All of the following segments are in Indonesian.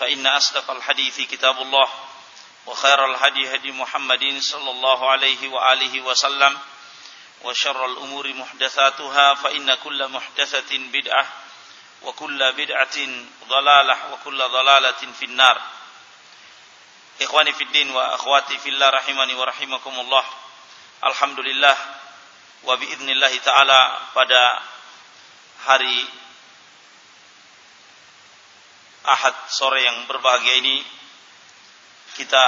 فإن أصدق الحديث كتاب الله وخير الهدي هدي محمد صلى الله عليه وآله وسلم وشر الأمور محدثاتها فإن كل محدثة بدعة وكل بدعة ضلالة وكل ضلالة في النار. إخواني في الدين وأخواتي في الله رحمني ورحمكم الله. الحمد لله وبإذن الله تعالى pada hari Ahad sore yang berbahagia ini kita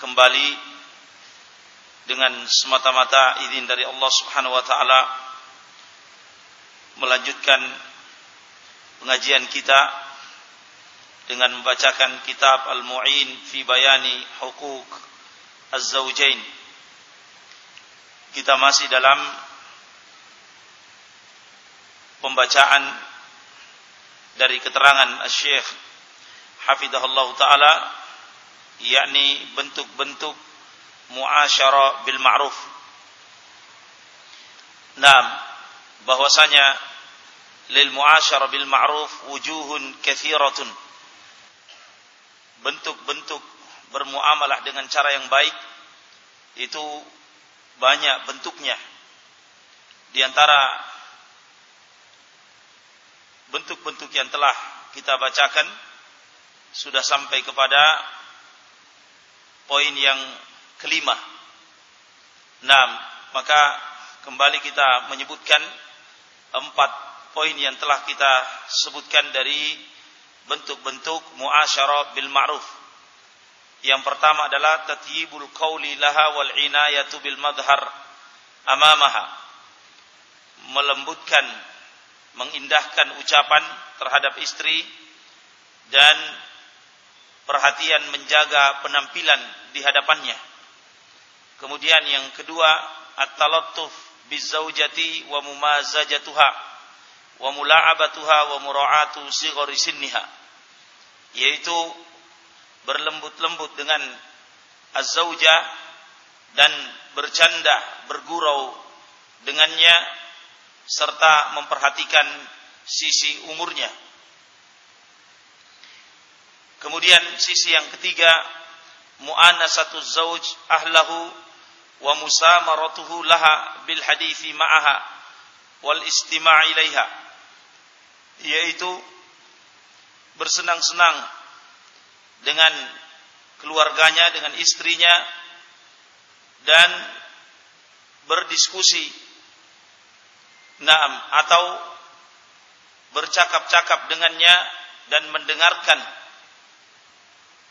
kembali dengan semata-mata izin dari Allah Subhanahu wa taala melanjutkan pengajian kita dengan membacakan kitab Al-Mu'in fi Bayani Hukuk Az-Zawjain. Kita masih dalam pembacaan dari keterangan Syekh Hafidahullah Ta'ala yakni bentuk-bentuk muasyara bil ma'ruf. Naam, bahwasanya lil muasyara bil ma'ruf wujuhun kathiratun. Bentuk-bentuk bermuamalah dengan cara yang baik itu banyak bentuknya. Di antara bentuk-bentuk yang telah kita bacakan sudah sampai kepada poin yang kelima. Nah, maka kembali kita menyebutkan empat poin yang telah kita sebutkan dari bentuk-bentuk muasyarah bil ma'ruf. Yang pertama adalah tatyibul qawli laha wal inayatu bil madhar amamaha. Melembutkan mengindahkan ucapan terhadap istri dan perhatian menjaga penampilan di hadapannya. Kemudian yang kedua, at-talattuf bizaujati wa mumazajatuha wa mula'abatuha wa mura'atu sighari sinniha. Yaitu berlembut-lembut dengan az-zauja dan bercanda, bergurau dengannya serta memperhatikan sisi umurnya. Kemudian sisi yang ketiga, mu'anasatu zauj ahlahu wa musamaratuhu laha bil hadithi ma'aha wal istima' ilaiha. Yaitu bersenang-senang dengan keluarganya, dengan istrinya dan berdiskusi Naam atau bercakap-cakap dengannya dan mendengarkan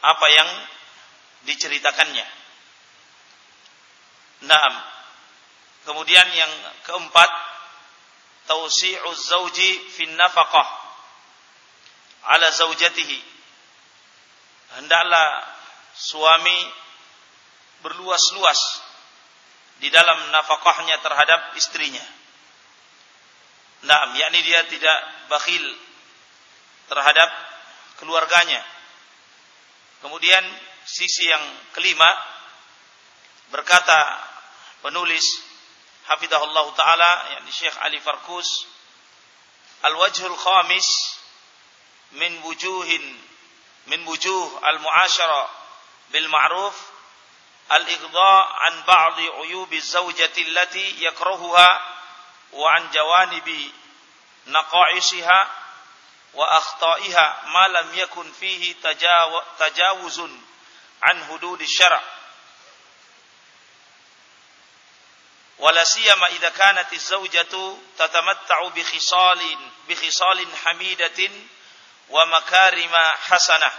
apa yang diceritakannya. Naam. Kemudian yang keempat, tausi'uz zauji fin nafaqah ala zaujatihi. Hendaklah suami berluas-luas di dalam nafkahnya terhadap istrinya. Naam, yakni dia tidak bakhil terhadap keluarganya. Kemudian sisi yang kelima berkata penulis hafizahullah taala yakni Syekh Ali Farkus al-wajhul khamis min wujuhin min wujuh al-mu'asyara bil ma'ruf al-ighdha an ba'dhi uyubi zawjati allati yakrahuha وعن جوانب نقائصها وأخطائها ما لم يكن فيه تجاوز عن حدود الشرع. ولا سيما إذا كانت الزوجة تتمتع بخصال بخصال حميدة ومكارم حسنة.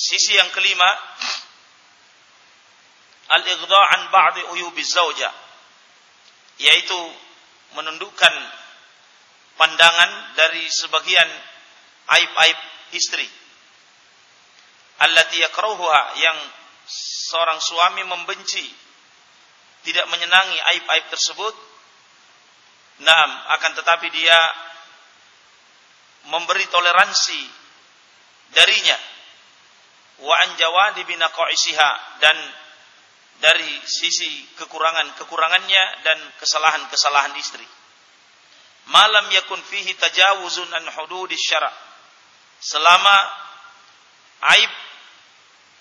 sisi yang kelima al-ighdha an ba'd zawjah yaitu menundukkan pandangan dari sebagian aib-aib istri. Allati yakrahuha yang seorang suami membenci tidak menyenangi aib-aib tersebut. Naam, akan tetapi dia memberi toleransi darinya wa an jawadi binaqaisiha dan dari sisi kekurangan-kekurangannya dan kesalahan-kesalahan istri. Malam yakun fihi tajawuzun an hududis syara. Selama aib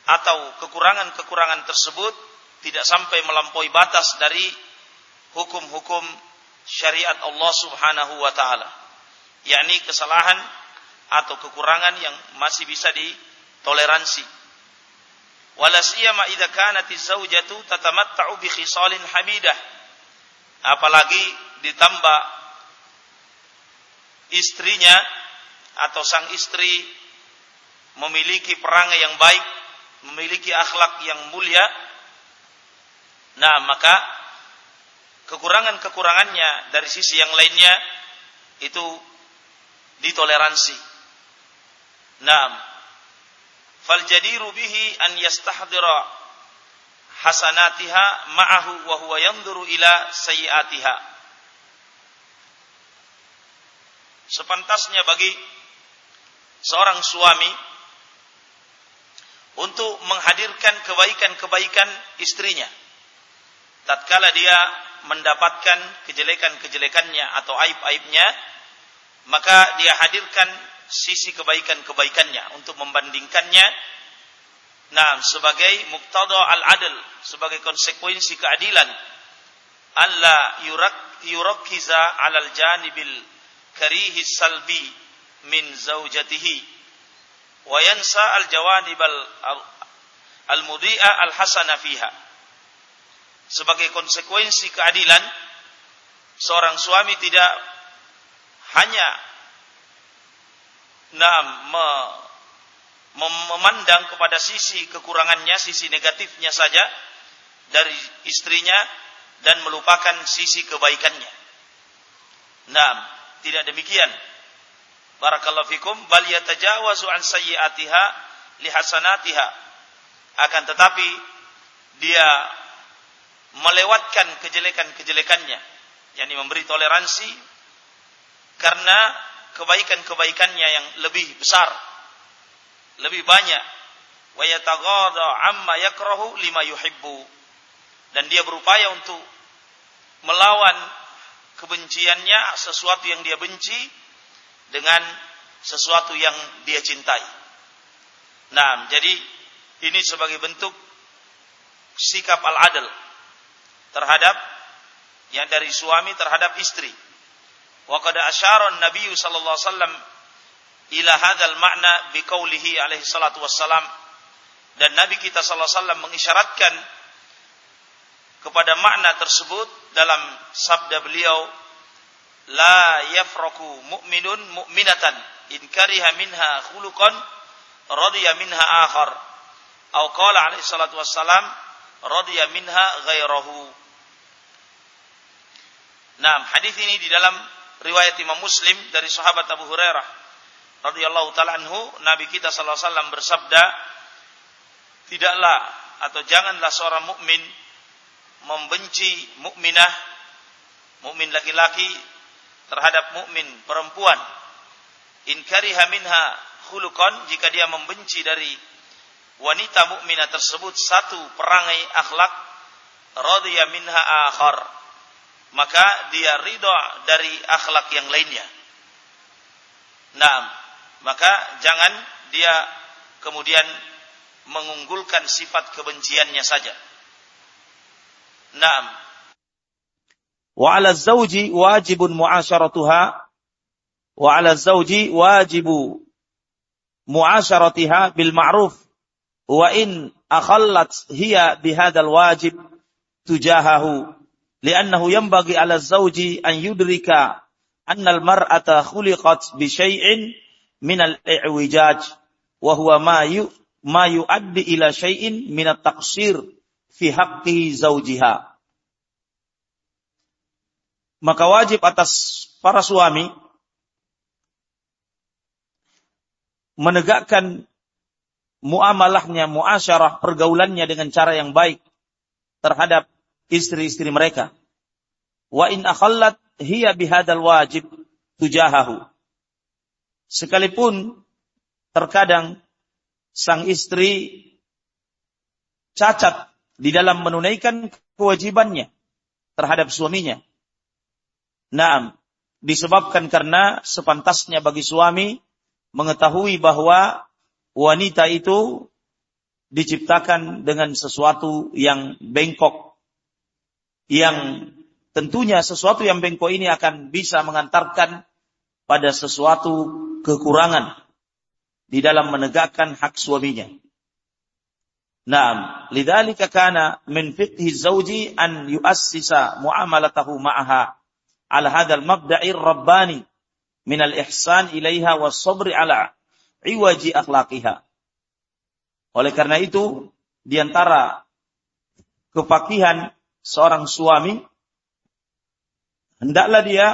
atau kekurangan-kekurangan tersebut tidak sampai melampaui batas dari hukum-hukum syariat Allah Subhanahu wa taala. yakni kesalahan atau kekurangan yang masih bisa ditoleransi wala siyama idza kanat zaujatu tatamatta'u bi khisalin hamidah apalagi ditambah istrinya atau sang istri memiliki perangai yang baik, memiliki akhlak yang mulia, nah maka kekurangan-kekurangannya dari sisi yang lainnya itu ditoleransi. Nah, faljadiru bihi an yastahdira hasanatiha ma'ahu wa huwa yanzuru ila sepantasnya bagi seorang suami untuk menghadirkan kebaikan-kebaikan istrinya tatkala dia mendapatkan kejelekan-kejelekannya atau aib-aibnya maka dia hadirkan sisi kebaikan-kebaikannya untuk membandingkannya nah sebagai muqtada al-adl sebagai konsekuensi keadilan. Alla yurak yurakkiza alal janibil karihi salbi min zaujatihi wa yansa al jawanib al mudi'a al hasana fiha. Sebagai konsekuensi keadilan seorang suami tidak hanya nah, me, memandang kepada sisi kekurangannya, sisi negatifnya saja dari istrinya dan melupakan sisi kebaikannya. Nah, tidak demikian. Barakallahu fikum bal yatajawazu an sayyiatiha lihasanatiha. Akan tetapi dia melewatkan kejelekan-kejelekannya, yakni memberi toleransi karena kebaikan-kebaikannya yang lebih besar, lebih banyak. Wa amma yakrahu lima yuhibbu. Dan dia berupaya untuk melawan kebenciannya sesuatu yang dia benci dengan sesuatu yang dia cintai. Nah, jadi ini sebagai bentuk sikap al-adl terhadap yang dari suami terhadap istri Wa qad asyara Nabi sallallahu alaihi wasallam ila hadzal ma'na biqaulihi alaihi wassalam dan Nabi kita sallallahu alaihi wasallam mengisyaratkan kepada makna tersebut dalam sabda beliau la yafraku mu'minun mu'minatan in kariha minha khuluqan radiya minha akhar. Atau qala alaihi salatu wassalam radiya minha ghairahu Nah, hadis ini di dalam riwayat Imam Muslim dari sahabat Abu Hurairah radhiyallahu taala anhu Nabi kita sallallahu alaihi wasallam bersabda tidaklah atau janganlah seorang mukmin membenci mukminah mukmin laki-laki terhadap mukmin perempuan. In kariha minha khuluqan jika dia membenci dari wanita mukminah tersebut satu perangai akhlak radhiya minha akhar maka dia ridho dari akhlak yang lainnya. Nah, maka jangan dia kemudian mengunggulkan sifat kebenciannya saja. Naam. Wa 'ala zawji wajibun mu'asyaratuha wa 'ala zawji wajibu mu'asyaratiha bil ma'ruf wa in akhallat hiya bihadzal wajib tujahahu li'annahu yanbaghi 'ala zawji an yudrika anna al-mar'ata khuliqat bi syai'in min al-i'wijaj wa huwa ma yu ma yuaddi ila syai'in min at-taqsir fi haqqi maka wajib atas para suami menegakkan muamalahnya, muasyarah, pergaulannya dengan cara yang baik terhadap istri-istri mereka. Wa in akhallat hiya bihadal wajib tujahahu. Sekalipun terkadang sang istri cacat di dalam menunaikan kewajibannya terhadap suaminya. Naam, disebabkan karena sepantasnya bagi suami mengetahui bahwa wanita itu diciptakan dengan sesuatu yang bengkok yang tentunya sesuatu yang bengkok ini akan bisa mengantarkan pada sesuatu kekurangan di dalam menegakkan hak suaminya. Naam, lidzalika kana min fiqhi zawji an yu'assisa muamalatahu ma'aha ala hadzal mabda'ir rabbani min al-ihsan ilaiha was sabri ala iwaji akhlaqiha. Oleh karena itu, di antara seorang suami, hendaklah dia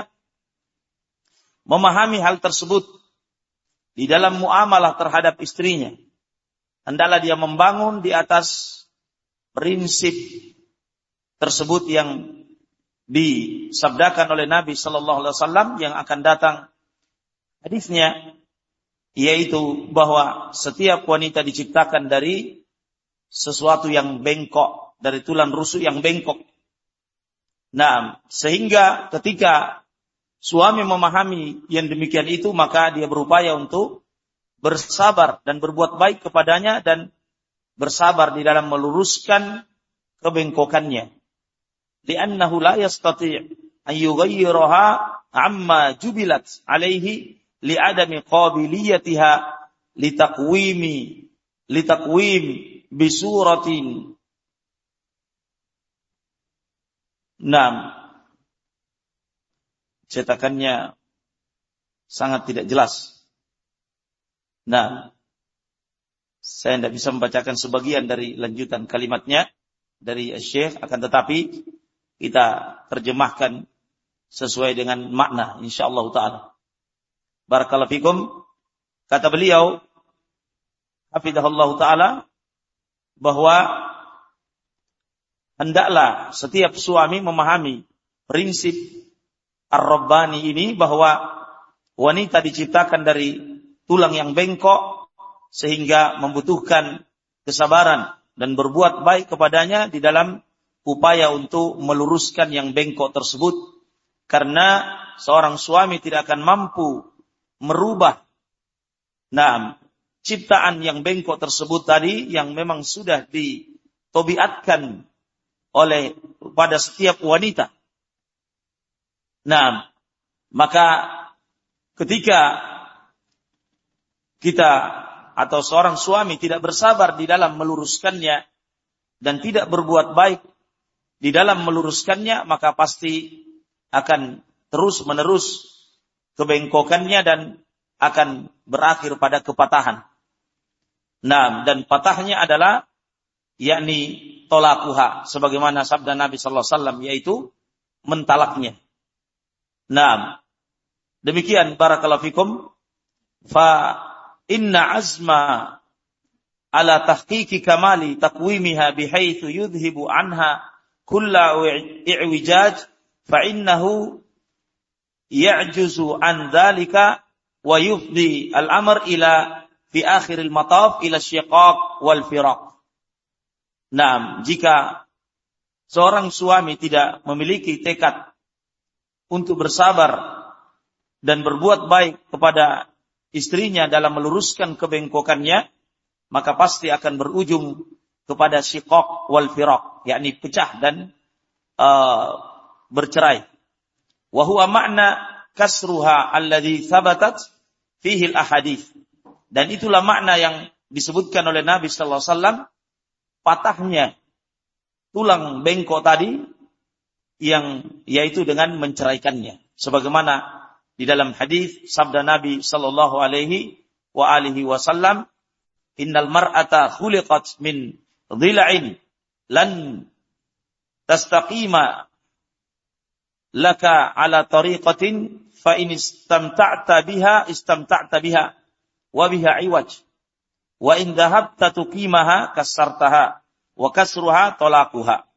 memahami hal tersebut di dalam muamalah terhadap istrinya. Hendaklah dia membangun di atas prinsip tersebut yang disabdakan oleh Nabi Shallallahu Alaihi Wasallam yang akan datang hadisnya yaitu bahwa setiap wanita diciptakan dari sesuatu yang bengkok, dari tulang rusuk yang bengkok. Nah, sehingga ketika suami memahami yang demikian itu, maka dia berupaya untuk bersabar dan berbuat baik kepadanya dan bersabar di dalam meluruskan kebengkokannya. Li'annahu la yastati' an yughayyiraha amma jubilat alaihi li'adami qabiliyatiha litakwimi litakwim bisuratin Nam cetakannya sangat tidak jelas. Nah, saya tidak bisa membacakan sebagian dari lanjutan kalimatnya dari Syekh, akan tetapi kita terjemahkan sesuai dengan makna insyaallah taala. Barakallahu fikum. Kata beliau, hafidahullah ta'ala, bahwa hendaklah setiap suami memahami prinsip Ar-Rabbani ini bahwa wanita diciptakan dari tulang yang bengkok sehingga membutuhkan kesabaran dan berbuat baik kepadanya di dalam upaya untuk meluruskan yang bengkok tersebut. Karena seorang suami tidak akan mampu merubah nah ciptaan yang bengkok tersebut tadi yang memang sudah ditobiatkan oleh pada setiap wanita. Nah, maka ketika kita atau seorang suami tidak bersabar di dalam meluruskannya dan tidak berbuat baik di dalam meluruskannya, maka pasti akan terus menerus kebengkokannya dan akan berakhir pada kepatahan. Nah, dan patahnya adalah yakni tolakuha sebagaimana sabda Nabi sallallahu alaihi wasallam yaitu mentalaknya. Nah, demikian barakallahu fikum fa inna azma ala tahqiqi kamali taqwimiha bihaitsu yudhibu anha kulla i'wijaj fa innahu ya'juzu an dzalika wa yufdi al-amr ila fi akhiril mataf ila syiqaq wal firaq. Nah, jika seorang suami tidak memiliki tekad untuk bersabar dan berbuat baik kepada istrinya dalam meluruskan kebengkokannya, maka pasti akan berujung kepada syiqaq wal firaq, yakni pecah dan uh, bercerai. Wahwa makna kasruha alladhi thabatat fihi ahadith. Dan itulah makna yang disebutkan oleh Nabi sallallahu alaihi wasallam patahnya tulang bengkok tadi yang yaitu dengan menceraikannya. Sebagaimana di dalam hadis sabda Nabi sallallahu alaihi wa alihi wasallam, "Innal mar'ata khuliqat min dhila'in lan tastaqima laka ala tariqatin fa in istamta'ta biha istamta'ta biha wa biha iwaj. Wa in dhahabta tuqimaha kasartaha wa kasruha tolakuha.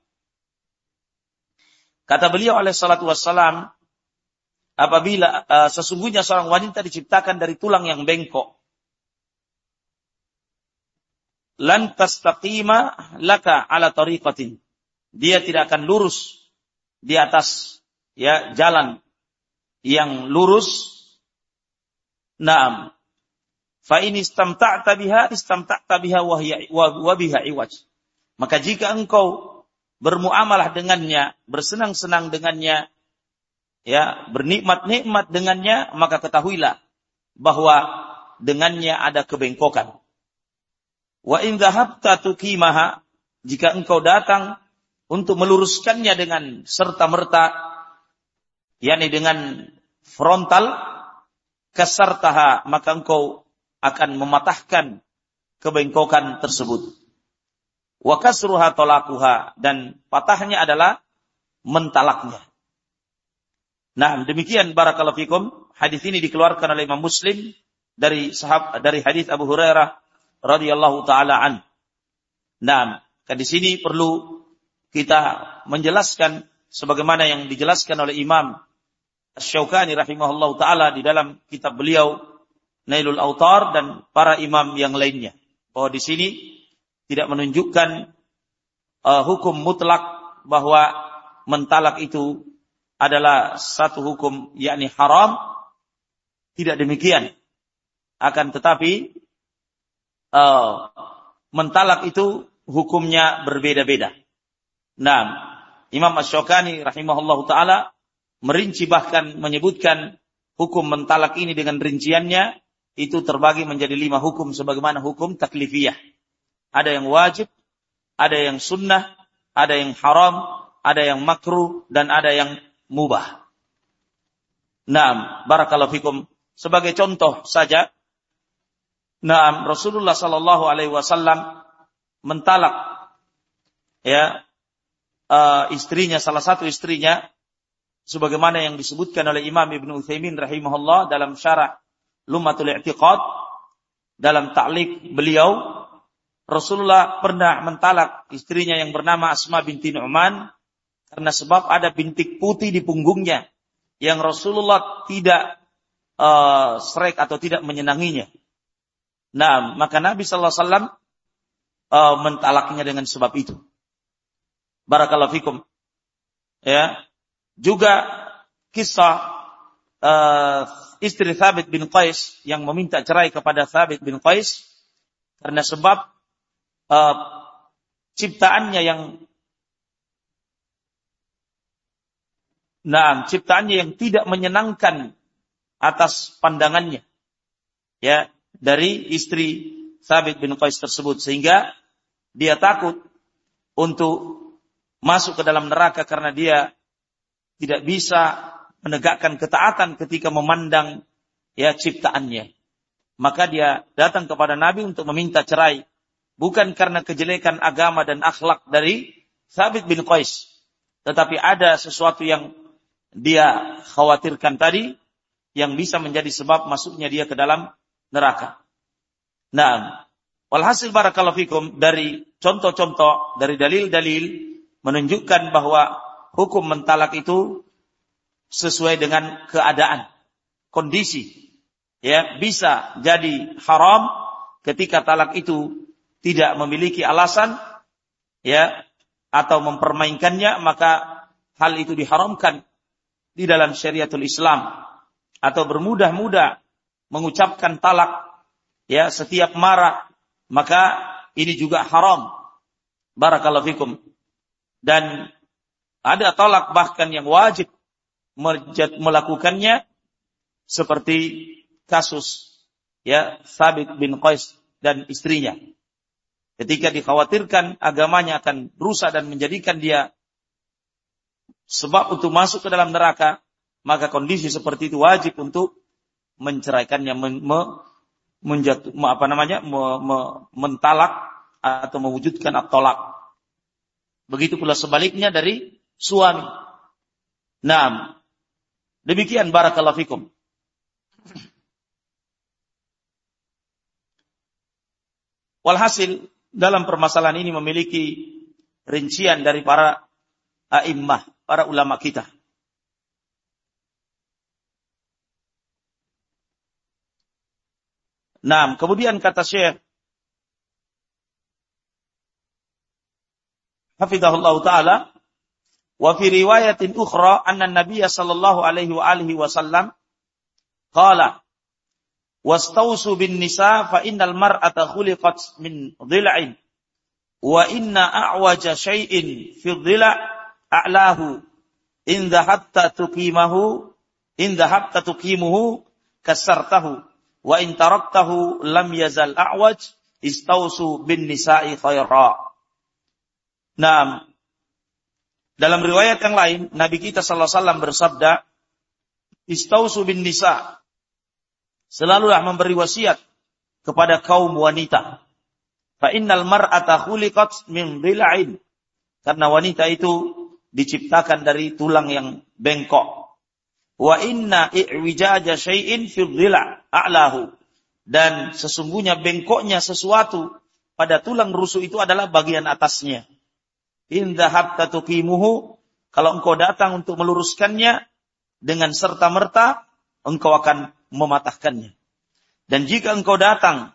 Kata beliau oleh salatu wassalam, apabila uh, sesungguhnya seorang wanita diciptakan dari tulang yang bengkok, lan tastaqima laka ala tariqatin. Dia tidak akan lurus di atas ya jalan yang lurus. Naam. Fa in istamta'ta biha istamta'ta biha wa biha iwaj. Maka jika engkau bermuamalah dengannya, bersenang-senang dengannya, ya, bernikmat-nikmat dengannya, maka ketahuilah bahwa dengannya ada kebengkokan. Wa in dhahabta tuqimaha, jika engkau datang untuk meluruskannya dengan serta-merta, yakni dengan frontal, kasartaha, maka engkau akan mematahkan kebengkokan tersebut. Wa kasruha tolakuha, dan patahnya adalah mentalaknya. Nah, demikian barakallahu fikum. Hadis ini dikeluarkan oleh Imam Muslim dari sahab dari hadis Abu Hurairah radhiyallahu taala an. Nah, di sini perlu kita menjelaskan sebagaimana yang dijelaskan oleh Imam Syaukani rahimahullah taala di dalam kitab beliau Nailul Autar dan para imam yang lainnya. Bahwa di sini tidak menunjukkan uh, hukum mutlak bahwa mentalak itu adalah satu hukum yakni haram. Tidak demikian. Akan tetapi uh, mentalak itu hukumnya berbeda-beda. Nah, Imam Ash-Shawkani rahimahullah taala merinci bahkan menyebutkan hukum mentalak ini dengan rinciannya itu terbagi menjadi lima hukum sebagaimana hukum taklifiyah. Ada yang wajib, ada yang sunnah, ada yang haram, ada yang makruh, dan ada yang mubah. Nah, barakallahu fikum. Sebagai contoh saja, nah Rasulullah Sallallahu Alaihi Wasallam mentalak ya uh, istrinya salah satu istrinya sebagaimana yang disebutkan oleh Imam Ibnu Utsaimin rahimahullah dalam syarah Lumatul I'tiqad dalam taklik beliau Rasulullah pernah mentalak istrinya yang bernama Asma binti Nu'man karena sebab ada bintik putih di punggungnya yang Rasulullah tidak uh, atau tidak menyenanginya. Nah, maka Nabi Sallallahu Alaihi Wasallam uh, mentalaknya dengan sebab itu. Barakallahu fikum. Ya. Juga kisah uh, istri Thabit bin Qais yang meminta cerai kepada Thabit bin Qais karena sebab uh, ciptaannya yang Nah, ciptaannya yang tidak menyenangkan atas pandangannya. Ya, dari istri Thabit bin Qais tersebut sehingga dia takut untuk masuk ke dalam neraka karena dia tidak bisa menegakkan ketaatan ketika memandang ya ciptaannya. Maka dia datang kepada Nabi untuk meminta cerai bukan karena kejelekan agama dan akhlak dari Thabit bin Qais, tetapi ada sesuatu yang dia khawatirkan tadi yang bisa menjadi sebab masuknya dia ke dalam neraka. Nah, walhasil barakallahu fikum dari contoh-contoh dari dalil-dalil menunjukkan bahwa hukum mentalak itu sesuai dengan keadaan, kondisi. Ya, bisa jadi haram ketika talak itu tidak memiliki alasan ya atau mempermainkannya maka hal itu diharamkan di dalam syariatul Islam atau bermudah-mudah mengucapkan talak ya setiap marah maka ini juga haram barakallahu fikum dan ada talak bahkan yang wajib melakukannya seperti kasus ya Sabit bin Qais dan istrinya. Ketika dikhawatirkan agamanya akan rusak dan menjadikan dia sebab untuk masuk ke dalam neraka, maka kondisi seperti itu wajib untuk menceraikannya, men, me, menjatuh, apa namanya, me, me, mentalak atau mewujudkan at-tolak. Begitu pula sebaliknya dari suami. Nah, Demikian barakallahu fikum. Walhasil dalam permasalahan ini memiliki rincian dari para a'immah, para ulama kita. Nah, kemudian kata Syekh Hafizahullah Ta'ala, wa fi riwayatin ukhra anna Nabiya sallallahu alaihi wa alihi wasallam qala wastausu bin nisa fa innal mar'ata khuliqat min dhila'in wa inna a'waja syai'in fi dhila' a'lahu in dhahabta tuqimahu in dhahabta tuqimuhu kasartahu wa in taraktahu lam yazal a'waj istausu bin nisa'i khaira Nah, dalam riwayat yang lain, Nabi kita sallallahu alaihi wasallam bersabda, "Istausu bin nisa." Selalulah memberi wasiat kepada kaum wanita. Fa innal mar'ata khuliqat min dhila'in. Karena wanita itu diciptakan dari tulang yang bengkok. Wa inna i'wijaja syai'in fi dhila' a'lahu. Dan sesungguhnya bengkoknya sesuatu pada tulang rusuk itu adalah bagian atasnya. Indahab tatukimuhu. Kalau engkau datang untuk meluruskannya dengan serta-merta, engkau akan mematahkannya. Dan jika engkau datang,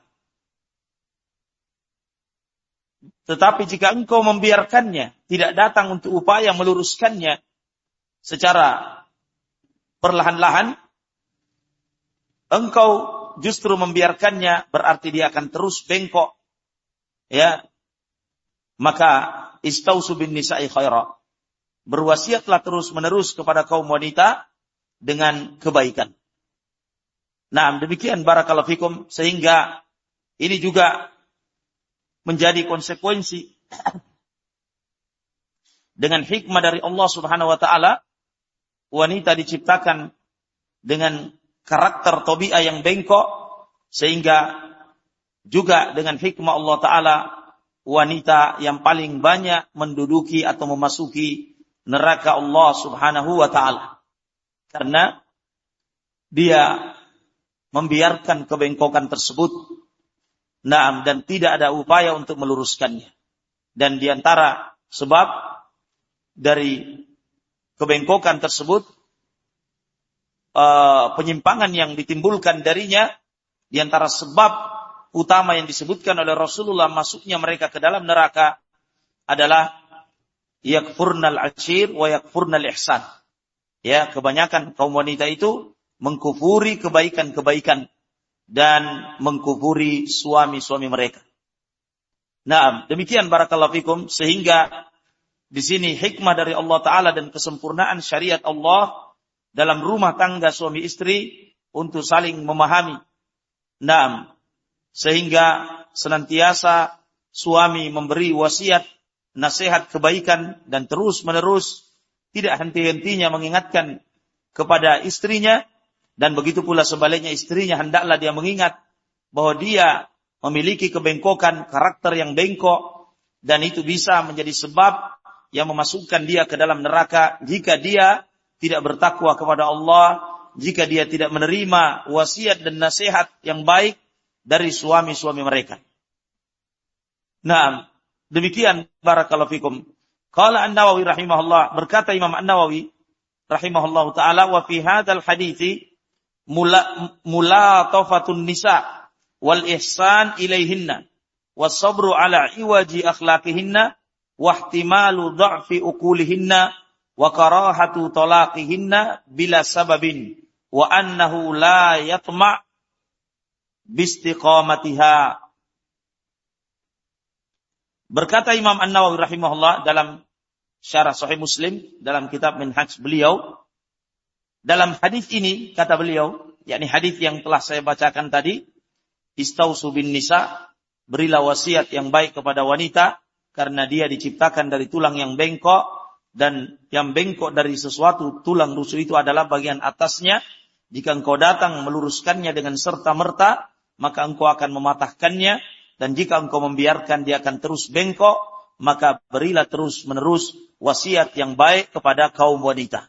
tetapi jika engkau membiarkannya, tidak datang untuk upaya meluruskannya secara perlahan-lahan, engkau justru membiarkannya berarti dia akan terus bengkok. Ya. Maka istausu bin nisa'i khaira. Berwasiatlah terus-menerus kepada kaum wanita dengan kebaikan. Nah, demikian barakallahu fikum sehingga ini juga menjadi konsekuensi dengan hikmah dari Allah Subhanahu wa taala wanita diciptakan dengan karakter tobiah yang bengkok sehingga juga dengan hikmah Allah taala wanita yang paling banyak menduduki atau memasuki neraka Allah Subhanahu wa taala. Karena dia membiarkan kebengkokan tersebut Naam dan tidak ada upaya untuk meluruskannya. Dan di antara sebab dari kebengkokan tersebut uh, penyimpangan yang ditimbulkan darinya di antara sebab utama yang disebutkan oleh Rasulullah masuknya mereka ke dalam neraka adalah yakfurnal ashir wa yakfurnal ihsan. Ya, kebanyakan kaum wanita itu mengkufuri kebaikan-kebaikan dan mengkufuri suami-suami mereka. Nah, demikian barakallahu fikum sehingga di sini hikmah dari Allah taala dan kesempurnaan syariat Allah dalam rumah tangga suami istri untuk saling memahami. Nah, sehingga senantiasa suami memberi wasiat, nasihat kebaikan dan terus menerus tidak henti-hentinya mengingatkan kepada istrinya. Dan begitu pula sebaliknya istrinya hendaklah dia mengingat bahwa dia memiliki kebengkokan karakter yang bengkok. Dan itu bisa menjadi sebab yang memasukkan dia ke dalam neraka jika dia tidak bertakwa kepada Allah, jika dia tidak menerima wasiat dan nasihat yang baik dari suami-suami mereka. Nah, demikian barakallahu fikum. Qala An-Nawawi rahimahullah, berkata Imam An-Nawawi rahimahullah taala wa fi hadzal hadithi mula mulatafatun nisa wal ihsan ilaihinna was sabru ala iwaji akhlaqihinna wa ihtimalu dha'fi uqulihinna wa karahatu talaqihinna bila sababin wa annahu la yatma' bistiqamatiha. Berkata Imam An-Nawawi rahimahullah dalam syarah Sahih Muslim dalam kitab Minhaj beliau dalam hadis ini kata beliau yakni hadis yang telah saya bacakan tadi istausu bin nisa berilah wasiat yang baik kepada wanita karena dia diciptakan dari tulang yang bengkok dan yang bengkok dari sesuatu tulang rusuk itu adalah bagian atasnya jika engkau datang meluruskannya dengan serta merta maka engkau akan mematahkannya dan jika engkau membiarkan dia akan terus bengkok maka berilah terus menerus wasiat yang baik kepada kaum wanita.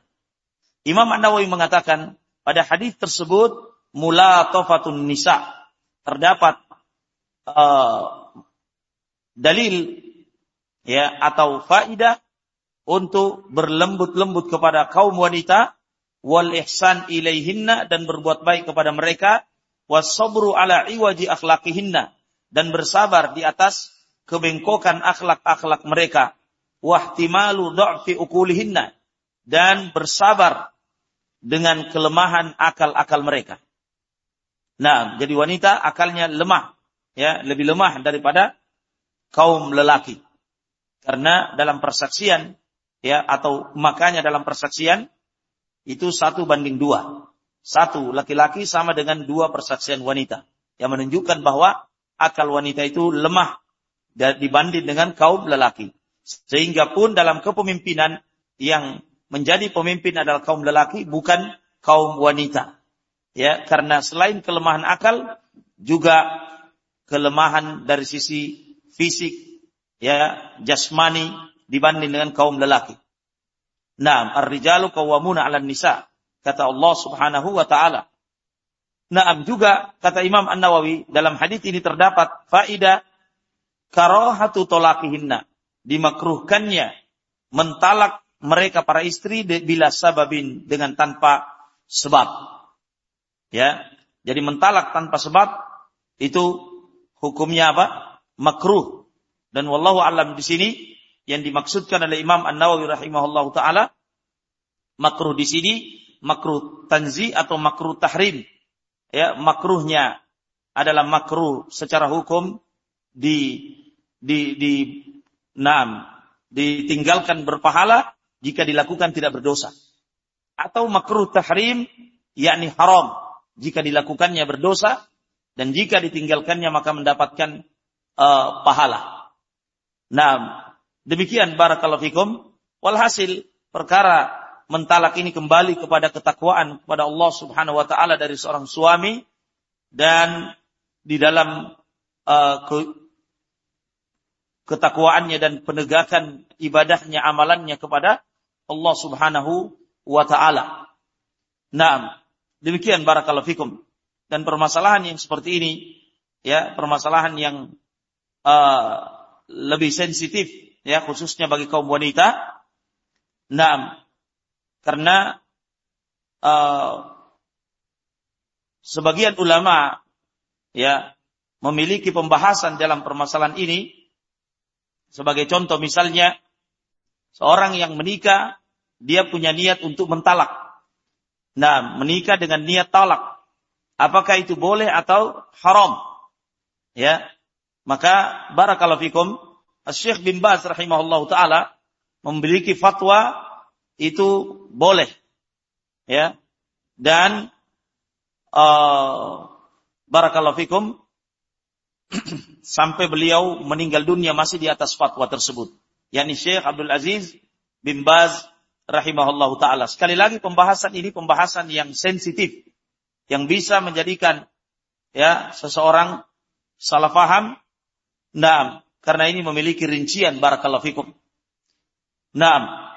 Imam An-Nawawi mengatakan pada hadis tersebut mula tofatun nisa terdapat uh, dalil ya atau faidah untuk berlembut-lembut kepada kaum wanita wal ihsan ilaihinna dan berbuat baik kepada mereka wasabru ala iwaji akhlaqihinna dan bersabar di atas kebengkokan akhlak-akhlak mereka wahtimalu dha'fi ukulihinna dan bersabar dengan kelemahan akal-akal mereka. Nah, jadi wanita akalnya lemah, ya, lebih lemah daripada kaum lelaki. Karena dalam persaksian, ya, atau makanya dalam persaksian itu satu banding dua. Satu laki-laki sama dengan dua persaksian wanita. Yang menunjukkan bahwa akal wanita itu lemah dibanding dengan kaum lelaki. Sehingga pun dalam kepemimpinan yang menjadi pemimpin adalah kaum lelaki bukan kaum wanita. Ya, karena selain kelemahan akal juga kelemahan dari sisi fisik ya jasmani dibanding dengan kaum lelaki. Naam, ar-rijalu qawwamuna 'alan nisa, kata Allah Subhanahu wa taala. Naam juga kata Imam An-Nawawi dalam hadis ini terdapat faida karahatu tolakihinna, dimakruhkannya mentalak mereka para istri bila sababin dengan tanpa sebab. Ya, jadi mentalak tanpa sebab itu hukumnya apa? Makruh. Dan wallahu alam di sini yang dimaksudkan oleh Imam An-Nawawi rahimahullahu taala makruh di sini makruh tanzi atau makruh tahrim. Ya, makruhnya adalah makruh secara hukum di di di enam ditinggalkan berpahala jika dilakukan tidak berdosa. Atau makruh tahrim yakni haram jika dilakukannya berdosa dan jika ditinggalkannya maka mendapatkan uh, pahala. Nah, Demikian barakallahu fikum. Walhasil perkara mentalak ini kembali kepada ketakwaan kepada Allah Subhanahu wa taala dari seorang suami dan di dalam uh, ke, ketakwaannya dan penegakan ibadahnya amalannya kepada Allah Subhanahu wa taala. Naam. Demikian barakallahu fikum. Dan permasalahan yang seperti ini ya, permasalahan yang uh, lebih sensitif ya khususnya bagi kaum wanita. Nah, karena uh, sebagian ulama ya memiliki pembahasan dalam permasalahan ini sebagai contoh misalnya seorang yang menikah dia punya niat untuk mentalak. Nah, menikah dengan niat talak. Apakah itu boleh atau haram? Ya. Maka barakallahu fikum Syekh bin Baz rahimahullah taala memiliki fatwa itu boleh. Ya. Dan uh, barakallahu fikum sampai beliau meninggal dunia masih di atas fatwa tersebut. Yakni Syekh Abdul Aziz bin Baz rahimahullah taala. Sekali lagi pembahasan ini pembahasan yang sensitif. Yang bisa menjadikan ya seseorang salah faham. Nah karena ini memiliki rincian barakallahu fikum. Naam.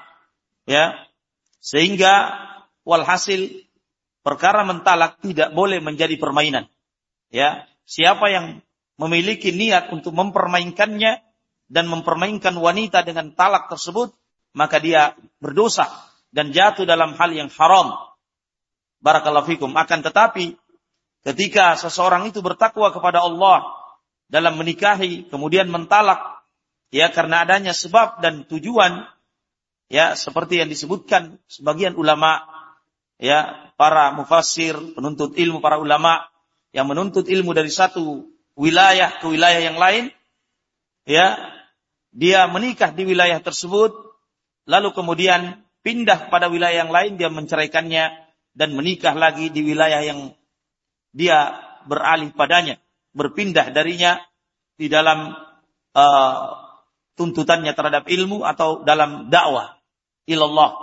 Ya. Sehingga walhasil perkara mentalak tidak boleh menjadi permainan. Ya. Siapa yang memiliki niat untuk mempermainkannya dan mempermainkan wanita dengan talak tersebut, maka dia berdosa dan jatuh dalam hal yang haram. Barakallahu fikum. Akan tetapi ketika seseorang itu bertakwa kepada Allah dalam menikahi kemudian mentalak ya karena adanya sebab dan tujuan ya seperti yang disebutkan sebagian ulama ya para mufassir penuntut ilmu para ulama yang menuntut ilmu dari satu wilayah ke wilayah yang lain ya dia menikah di wilayah tersebut lalu kemudian pindah pada wilayah yang lain dia menceraikannya dan menikah lagi di wilayah yang dia beralih padanya berpindah darinya di dalam uh, tuntutannya terhadap ilmu atau dalam dakwah ilallah.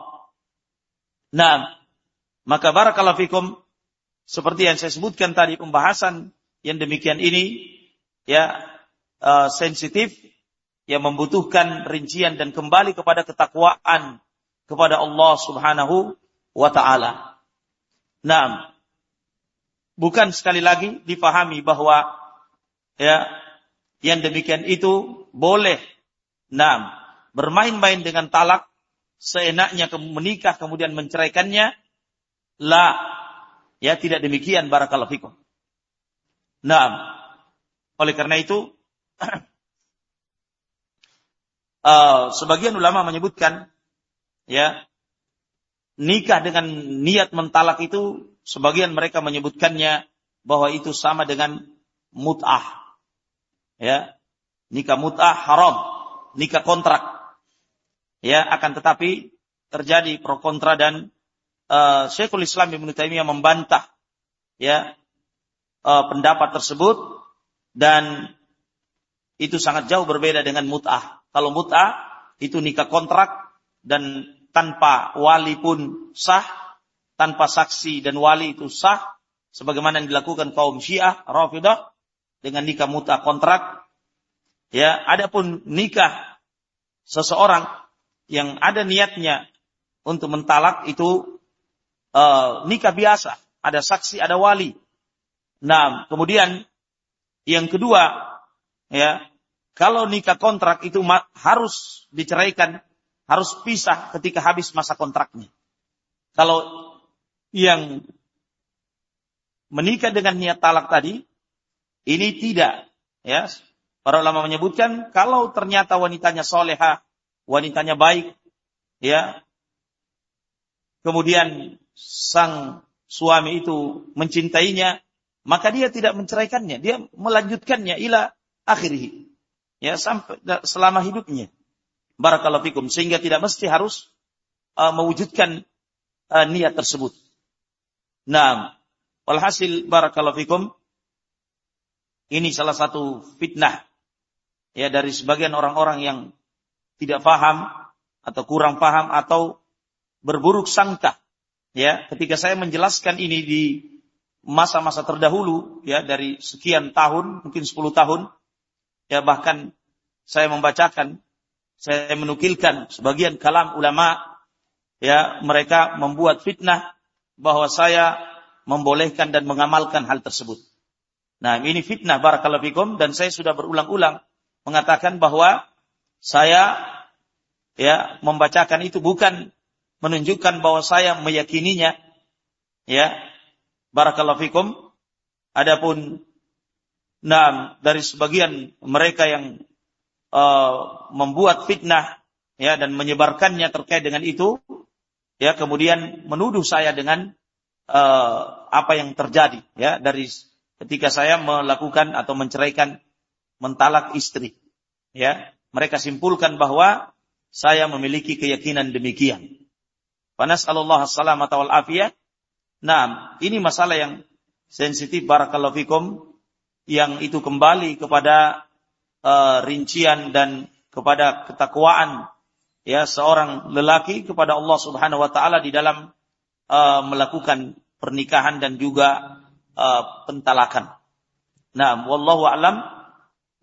Nah, maka barakallahu fikum seperti yang saya sebutkan tadi pembahasan yang demikian ini ya uh, sensitif yang membutuhkan rincian dan kembali kepada ketakwaan kepada Allah Subhanahu wa taala. Nah, bukan sekali lagi dipahami bahwa ya yang demikian itu boleh nah bermain-main dengan talak seenaknya menikah kemudian menceraikannya la. Ya tidak demikian barakallahu fikum. Nah oleh karena itu uh, sebagian ulama menyebutkan ya nikah dengan niat mentalak itu sebagian mereka menyebutkannya bahwa itu sama dengan mut'ah. Ya nikah mut'ah haram nikah kontrak ya akan tetapi terjadi pro kontra dan uh, Syekhul Islam Ibnu Taimiyah membantah ya uh, pendapat tersebut dan itu sangat jauh berbeda dengan mut'ah. Kalau mut'ah itu nikah kontrak dan tanpa wali pun sah, tanpa saksi dan wali itu sah, sebagaimana yang dilakukan kaum Syiah, Rafidah dengan nikah muta kontrak. Ya, adapun nikah seseorang yang ada niatnya untuk mentalak itu uh, nikah biasa, ada saksi, ada wali. Nah, kemudian yang kedua, ya, kalau nikah kontrak itu harus diceraikan, harus pisah ketika habis masa kontraknya. Kalau yang menikah dengan niat talak tadi, ini tidak. Ya, para ulama menyebutkan kalau ternyata wanitanya soleha, wanitanya baik, ya, kemudian sang suami itu mencintainya, maka dia tidak menceraikannya, dia melanjutkannya ila akhirih. Ya, sampai selama hidupnya. Barakallahu fikum sehingga tidak mesti harus uh, mewujudkan uh, niat tersebut. Nah, walhasil barakallahu fikum ini salah satu fitnah ya dari sebagian orang-orang yang tidak paham atau kurang paham atau berburuk sangka ya ketika saya menjelaskan ini di masa-masa terdahulu ya dari sekian tahun mungkin 10 tahun ya bahkan saya membacakan saya menukilkan sebagian kalam ulama ya mereka membuat fitnah bahwa saya membolehkan dan mengamalkan hal tersebut. Nah, ini fitnah barakallahu fikum dan saya sudah berulang-ulang mengatakan bahwa saya ya membacakan itu bukan menunjukkan bahwa saya meyakininya ya barakallahu fikum adapun nah dari sebagian mereka yang uh, membuat fitnah ya dan menyebarkannya terkait dengan itu ya kemudian menuduh saya dengan uh, apa yang terjadi ya dari ketika saya melakukan atau menceraikan mentalak istri. Ya, mereka simpulkan bahwa saya memiliki keyakinan demikian. Panas Allah wal afiyah. Nah, ini masalah yang sensitif barakallahu fikum yang itu kembali kepada uh, rincian dan kepada ketakwaan ya seorang lelaki kepada Allah Subhanahu wa taala di dalam uh, melakukan pernikahan dan juga uh, pentalakan. Nah, wallahu alam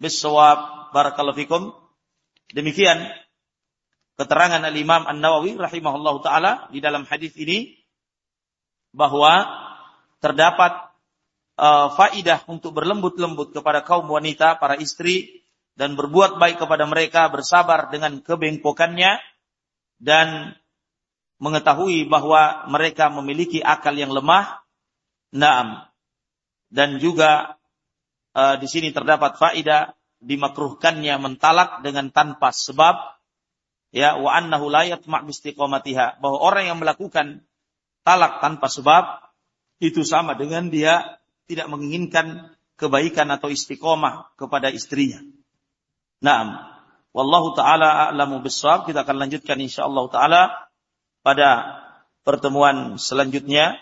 bisawab barakallahu fikum. Demikian keterangan al-Imam An-Nawawi rahimahullahu taala di dalam hadis ini bahwa terdapat uh, faidah untuk berlembut-lembut kepada kaum wanita, para istri dan berbuat baik kepada mereka, bersabar dengan kebengkokannya dan mengetahui bahwa mereka memiliki akal yang lemah. Naam, dan juga uh, di sini terdapat faedah dimakruhkannya mentalak dengan tanpa sebab ya wa annahu la yatma' bistiqamatiha bahwa orang yang melakukan talak tanpa sebab itu sama dengan dia tidak menginginkan kebaikan atau istiqomah kepada istrinya. Naam. Wallahu taala a'lamu bissawab. Kita akan lanjutkan insyaallah taala pada pertemuan selanjutnya.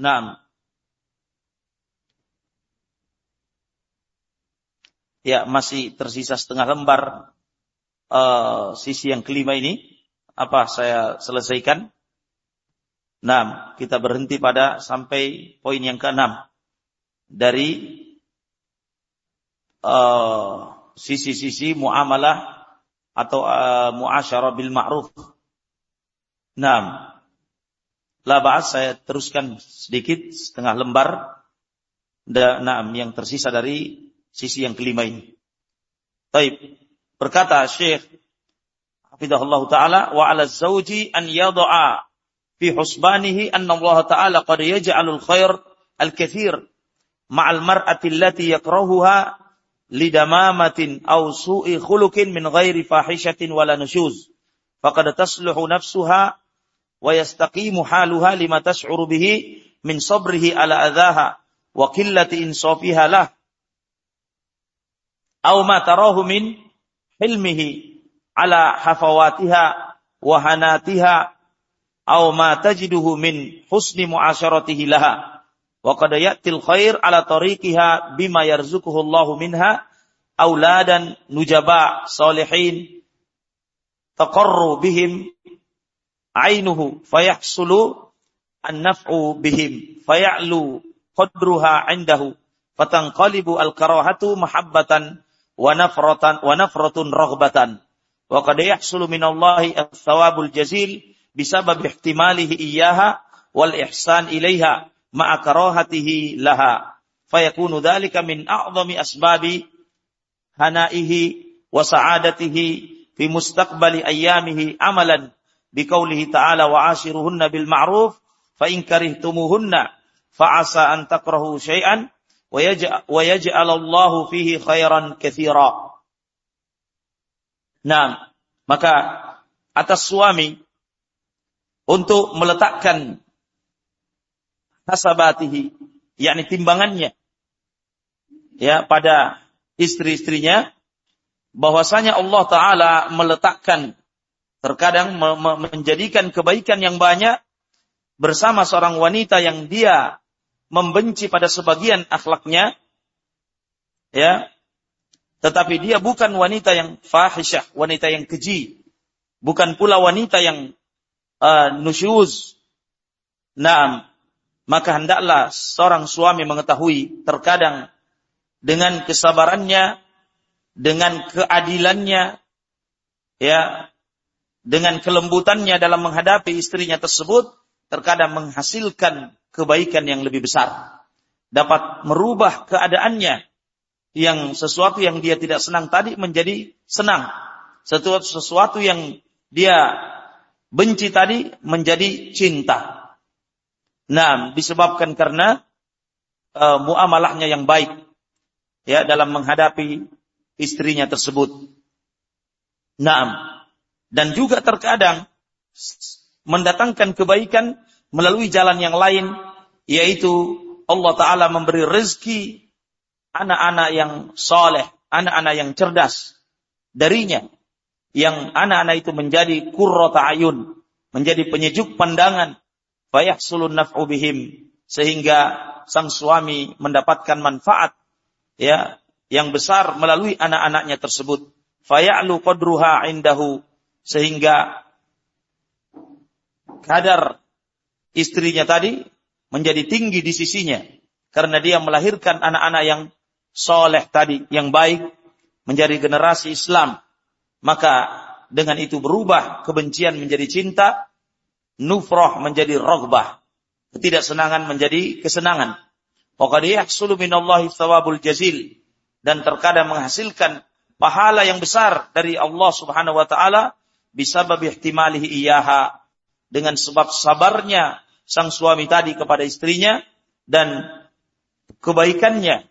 Nah. Ya, masih tersisa setengah lembar uh, sisi yang kelima ini. Apa saya selesaikan? Nah, kita berhenti pada sampai poin yang keenam dari uh, sisi-sisi muamalah atau uh, muasyarah bil ma'ruf. Nah, La saya teruskan sedikit setengah lembar naam yang tersisa dari sisi yang kelima ini. Baik. Berkata Syekh Hafizahullah Ta'ala wa 'ala zawji an yada'a fi husbanihi anna Allah Ta'ala qad yaj'alul khair al-kathir ma'al mar'ati allati yakrahuha lidamamatin aw su'i khuluqin min ghairi fahishatin wala nusyuz faqad tasluhu nafsuha wa yastaqimu haluha lima tash'uru bihi min sabrihi ala adhaha wa qillati insafiha lah aw ma tarahu min hilmihi ala hafawatiha wa hanatiha aw ma tajiduhu min husni muasyaratihi laha. Wa qad ya'til khair ala tariqiha bima yarzuquhu Allahu minha auladan nujaba salihin taqarru bihim ainuhu fayahsulu an-naf'u bihim faya'lu qadruha 'indahu fatanqalibu al-karahatu mahabbatan wa nafratan wa nafratun raghbatan. Wa qad yahsulu minallahi ats-tsawabul jazil bisabab ihtimalihi iyyaha wal ihsan ilaiha ma'a karahatihi laha. Fayakunu dhalika min a'dhami asbabi hanaihi wa sa'adatihi fi mustaqbali ayyamihi amalan biqaulihi ta'ala wa ashiruhunna bil ma'ruf fa in karihtumuhunna fa asa an takrahu syai'an wa fihi khairan katsira. Nah, maka atas suami untuk meletakkan hasabatihi, yakni timbangannya ya pada istri-istrinya bahwasanya Allah taala meletakkan terkadang menjadikan kebaikan yang banyak bersama seorang wanita yang dia membenci pada sebagian akhlaknya, ya, tetapi dia bukan wanita yang fahisyah, wanita yang keji, bukan pula wanita yang uh, nusyuz. Naam, maka hendaklah seorang suami mengetahui terkadang dengan kesabarannya, dengan keadilannya, ya, dengan kelembutannya dalam menghadapi istrinya tersebut, terkadang menghasilkan kebaikan yang lebih besar. Dapat merubah keadaannya yang sesuatu yang dia tidak senang tadi menjadi senang. Sesuatu, sesuatu yang dia benci tadi menjadi cinta. Nah, disebabkan karena uh, muamalahnya yang baik ya dalam menghadapi istrinya tersebut. Naam. Dan juga terkadang mendatangkan kebaikan melalui jalan yang lain, yaitu Allah Ta'ala memberi rezeki anak-anak yang soleh, anak-anak yang cerdas darinya. Yang anak-anak itu menjadi kurrota ayun, menjadi penyejuk pandangan, fayahsulun naf'u bihim, sehingga sang suami mendapatkan manfaat ya yang besar melalui anak-anaknya tersebut. Faya'lu qadruha indahu sehingga kadar istrinya tadi menjadi tinggi di sisinya karena dia melahirkan anak-anak yang soleh tadi yang baik menjadi generasi Islam. Maka dengan itu berubah kebencian menjadi cinta nufroh menjadi rogbah ketidaksenangan menjadi kesenangan. Waqad yahsulu minallahi thawabul jazil dan terkadang menghasilkan pahala yang besar dari Allah Subhanahu wa taala bisa ihtimalihi iyaha dengan sebab sabarnya sang suami tadi kepada istrinya dan kebaikannya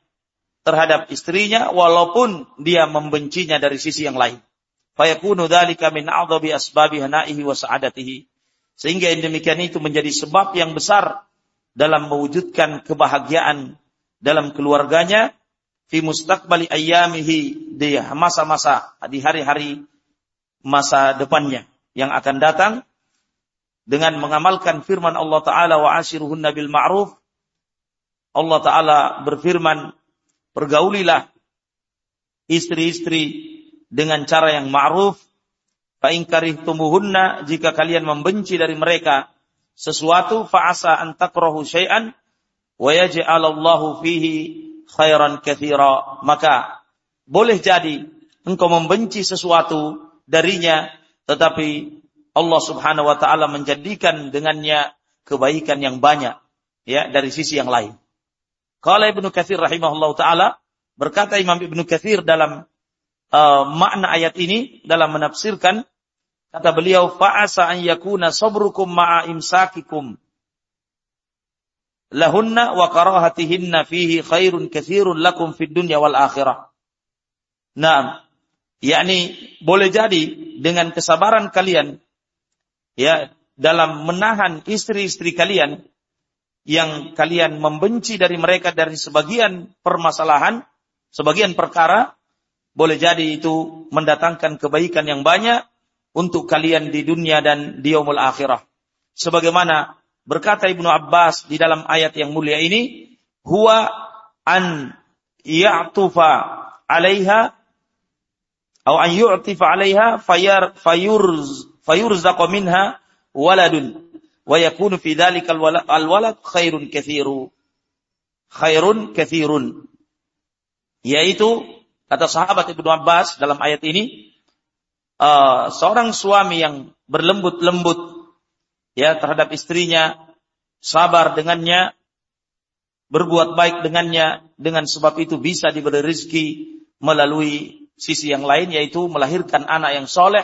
terhadap istrinya walaupun dia membencinya dari sisi yang lain. Fayakunu dzalika min a'dhabi asbabi hanaihi wa sa'adatihi. Sehingga yang demikian itu menjadi sebab yang besar dalam mewujudkan kebahagiaan dalam keluarganya fi mustaqbali ayyamihi di masa-masa di hari-hari masa depannya yang akan datang dengan mengamalkan firman Allah Ta'ala wa ashiruhunna bil ma'ruf. Allah Ta'ala berfirman, pergaulilah istri-istri dengan cara yang ma'ruf. Fa'in tumuhunna jika kalian membenci dari mereka sesuatu fa'asa an takrahu syai'an wa yaj'alallahu fihi khairan kathira. Maka boleh jadi engkau membenci sesuatu darinya tetapi Allah Subhanahu wa taala menjadikan dengannya kebaikan yang banyak ya dari sisi yang lain. Qala Ibnu Katsir rahimahullah taala berkata Imam Ibnu Katsir dalam uh, makna ayat ini dalam menafsirkan kata beliau fa'asa an yakuna sabrukum ma'a imsakikum lahunna wa karahatihinna fihi khairun katsirun lakum fid dunya wal akhirah. Nah, yakni boleh jadi dengan kesabaran kalian ya dalam menahan istri-istri kalian yang kalian membenci dari mereka dari sebagian permasalahan, sebagian perkara, boleh jadi itu mendatangkan kebaikan yang banyak untuk kalian di dunia dan di yaumul akhirah. Sebagaimana Berkata Ibnu Abbas di dalam ayat yang mulia ini, huwa an ya'tufa 'alaiha atau an yu'tifa 'alaiha fayurz fayurzaq minha waladun wa yakunu fi dzalika al-walad khairun kathiru khairun kathirun yaitu kata sahabat Ibnu Abbas dalam ayat ini uh, seorang suami yang berlembut-lembut ya terhadap istrinya, sabar dengannya, berbuat baik dengannya, dengan sebab itu bisa diberi rezeki melalui sisi yang lain yaitu melahirkan anak yang soleh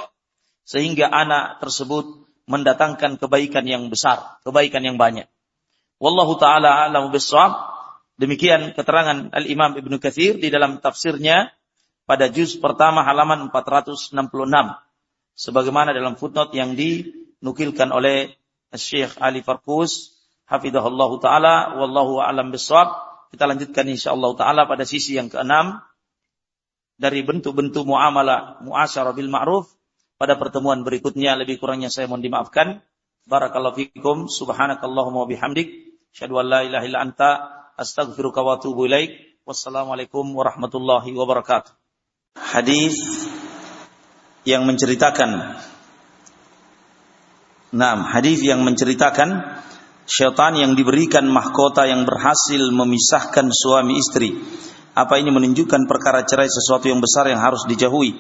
sehingga anak tersebut mendatangkan kebaikan yang besar, kebaikan yang banyak. Wallahu taala a'lamu bissawab. Demikian keterangan Al-Imam Ibnu Katsir di dalam tafsirnya pada juz pertama halaman 466 sebagaimana dalam footnote yang dinukilkan oleh Syekh Ali Farkus hafizahullah taala wallahu alam bisawab. Kita lanjutkan insyaallah taala pada sisi yang keenam dari bentuk-bentuk muamalah muasyarah bil ma'ruf pada pertemuan berikutnya lebih kurangnya saya mohon dimaafkan. Barakallahu fikum subhanakallahumma bihamdik syadu an la ilaha illa anta astaghfiruka wa atubu ilaik. Wassalamualaikum warahmatullahi wabarakatuh. Hadis yang menceritakan Nah, hadis yang menceritakan syaitan yang diberikan mahkota yang berhasil memisahkan suami istri. Apa ini menunjukkan perkara cerai sesuatu yang besar yang harus dijauhi.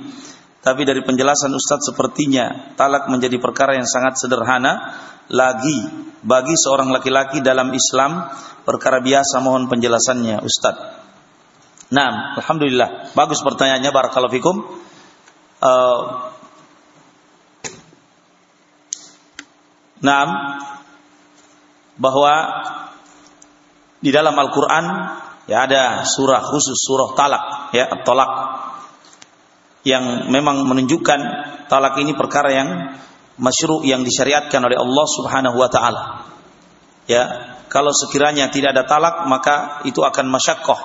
Tapi dari penjelasan Ustadz sepertinya talak menjadi perkara yang sangat sederhana lagi bagi seorang laki-laki dalam Islam perkara biasa mohon penjelasannya Ustadz. Nah, alhamdulillah bagus pertanyaannya barakallahu fikum. Uh, Nah, bahwa di dalam Al-Quran ya ada surah khusus surah talak ya talak yang memang menunjukkan talak ini perkara yang masyru yang disyariatkan oleh Allah Subhanahu wa taala. Ya, kalau sekiranya tidak ada talak maka itu akan masyakoh